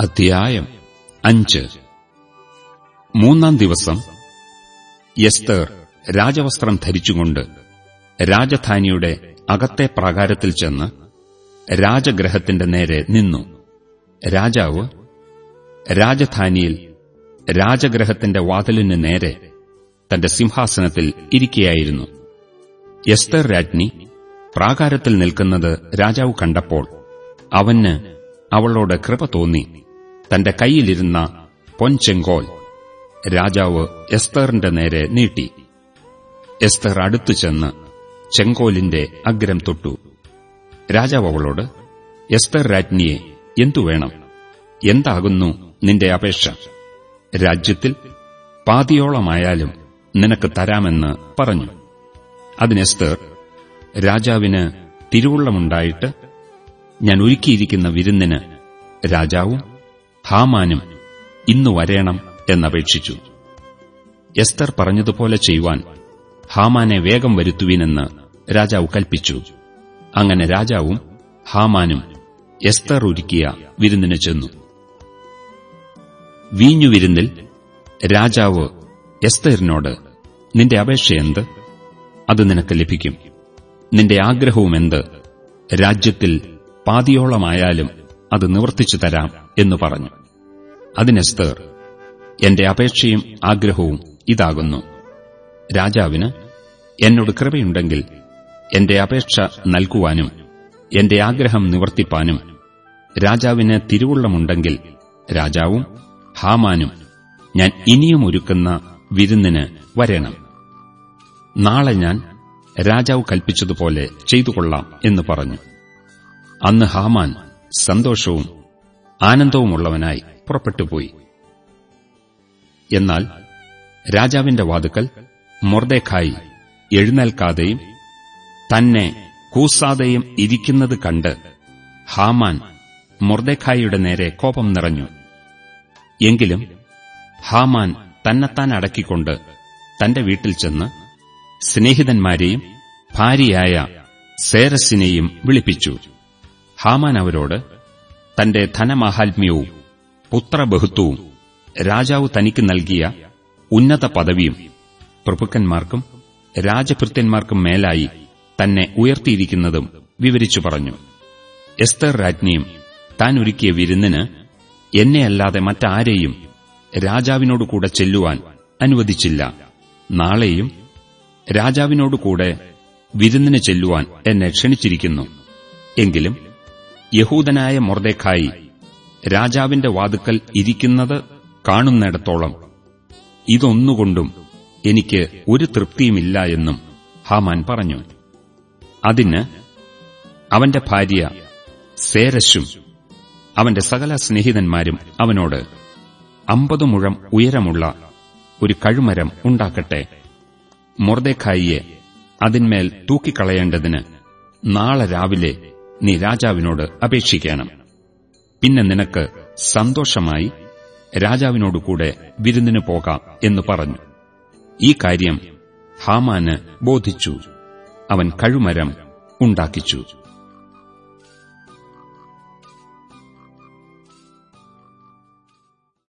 അധ്യായം അഞ്ച്. മൂന്നാം ദിവസം എസ്തർ രാജവസ്ത്രം ധരിച്ചുകൊണ്ട് രാജധാനിയുടെ അകത്തെ പ്രാകാരത്തിൽ ചെന്ന് രാജഗ്രഹത്തിന്റെ നേരെ നിന്നു. രാജാവ് രാജധാനിയിൽ രാജഗ്രഹത്തിന്റെ വാതിലിന് നേരെ തന്റെ സിംഹാസനത്തിൽ ഇരിക്കുകയായിരുന്നു എസ്തർ രാജ്ഞി പ്രാകാരത്തിൽ നിൽക്കുന്നത് രാജാവ് കണ്ടപ്പോൾ അവന് അവളോട് കൃപ തോന്നി. തന്റെ കൈയിലിരുന്ന പൊൻചെങ്കോൽ രാജാവ് എസ്തറിന്റെ നേരെ നീട്ടി. എസ്തർ അടുത്തു ചെന്ന് ചെങ്കോലിന്റെ അഗ്രം തൊട്ടു. രാജാവ് അവളോട് എസ്തർ രാജ്ഞിയെ എന്തു വേണം? എന്താകുന്നു നിന്റെ അപേക്ഷ? രാജ്യത്തിൽ പാതിയോളമായാലും നിനക്ക് തരാമെന്ന് പറഞ്ഞു. അതിനെസ്തർ രാജാവിന് തിരുവുള്ളമുണ്ടായിട്ട് ഞാൻ ഒരുക്കിയിരിക്കുന്ന വിരുന്നിന് രാജാവും ഹാമാനും ഇന്നു വരേണം എന്നപേക്ഷിച്ചു. എസ്തർ പറഞ്ഞതുപോലെ ചെയ്യുവാൻ ഹാമാനെ വേഗം വരുത്തുവിനെന്ന് രാജാവ് കൽപ്പിച്ചു. അങ്ങനെ രാജാവും ഹാമാനും എസ്തർ ഒരുക്കിയ വിരുന്നിന് ചെന്നു. വീഞ്ഞുവിരുന്നിൽ രാജാവ് എസ്തറിനോട് നിന്റെ അപേക്ഷ എന്ത്? അത് നിനക്ക് ലഭിക്കും. നിന്റെ ആഗ്രഹവും എന്ത്? രാജ്യത്തിൽ പാതിയോളമായാലും അത് നിവർത്തിച്ചു തരാം എന്ന് പറഞ്ഞു. അതിനെസ്തർ എന്റെ അപേക്ഷയും ആഗ്രഹവും ഇതാകുന്നു. രാജാവിന് എന്നോട് കൃപയുണ്ടെങ്കിൽ എന്റെ അപേക്ഷ നൽകുവാനും എന്റെ ആഗ്രഹം നിവർത്തിപ്പാനും രാജാവിന് തിരുവുള്ളമുണ്ടെങ്കിൽ രാജാവും ഹാമാനും ഞാൻ ഇനിയും ഒരുക്കുന്ന വിരുന്നിന് വരണം. നാളെ ഞാൻ രാജാവ് കൽപ്പിച്ചതുപോലെ ചെയ്തുകൊള്ളാം എന്ന് പറഞ്ഞു. അന്ന് ഹാമാൻ സന്തോഷവും ആനന്ദവുമുള്ളവനായി പുറപ്പെട്ടുപോയി. എന്നാൽ രാജാവിന്റെ വാതുക്കൽ മൊർദേഖായി എഴുന്നേൽക്കാതെയും തന്നെ കൂസാതെയും ഇരിക്കുന്നത് കണ്ട് ഹാമാൻ മൊർദേഖായിയുടെ നേരെ കോപം നിറഞ്ഞു. എങ്കിലും ഹാമാൻ തന്നെത്താൻ അടക്കിക്കൊണ്ട് തന്റെ വീട്ടിൽ ചെന്ന് സ്നേഹിതന്മാരെയും ഭാര്യയായ സേരസിനെയും വിളിപ്പിച്ചു. ഹാമാൻ അവരോട് തന്റെ ധനമാഹാത്മ്യവും പുത്രബഹുത്വവും രാജാവ് തനിക്ക് നൽകിയ ഉന്നത പദവിയും പ്രഭുക്കന്മാർക്കും രാജഭൃത്യന്മാർക്കും മേലായി തന്നെ ഉയർത്തിയിരിക്കുന്നതും വിവരിച്ചു പറഞ്ഞു. എസ്തർ രാജ്ഞിയും താൻ ഒരുക്കിയ വിരുന്നിന് എന്നെയല്ലാതെ മറ്റാരെയും രാജാവിനോടുകൂടെ ചെല്ലുവാൻ അനുവദിച്ചില്ല. നാളെയും രാജാവിനോടുകൂടെ വിരുന്നിന് ചെല്ലുവാൻ എന്നെ ക്ഷണിച്ചിരിക്കുന്നു. എങ്കിലും യഹൂദനായ മൊർദേഖായി രാജാവിന്റെ വാതുക്കൽ ഇരിക്കുന്നത് കാണുന്നിടത്തോളം. ഇതൊന്നുകൊണ്ടും എനിക്ക് ഒരു തൃപ്തിയുമില്ല എന്നും ഹാമാൻ പറഞ്ഞു. അതിന് അവന്റെ ഭാര്യ സേരശും അവന്റെ സകല സ്നേഹിതന്മാരും അവനോട് അമ്പത് മുഴം ഉയരമുള്ള ഒരു കഴുമരം ഉണ്ടാക്കട്ടെ. മൊർദേഖായിയെ അതിന്മേൽ തൂക്കിക്കളയേണ്ടതിന് നാളെ രാവിലെ നീ രാജാവിനോട് അപേക്ഷിക്കണം. പിന്നെ നിനക്ക് സന്തോഷമായി രാജാവിനോടുകൂടെ വിരുന്നിന് പോകാം എന്ന് പറഞ്ഞു. ഈ കാര്യം ഹാമാന് ബോധിച്ചു. അവൻ കഴുമരം ഉണ്ടാക്കിച്ചു.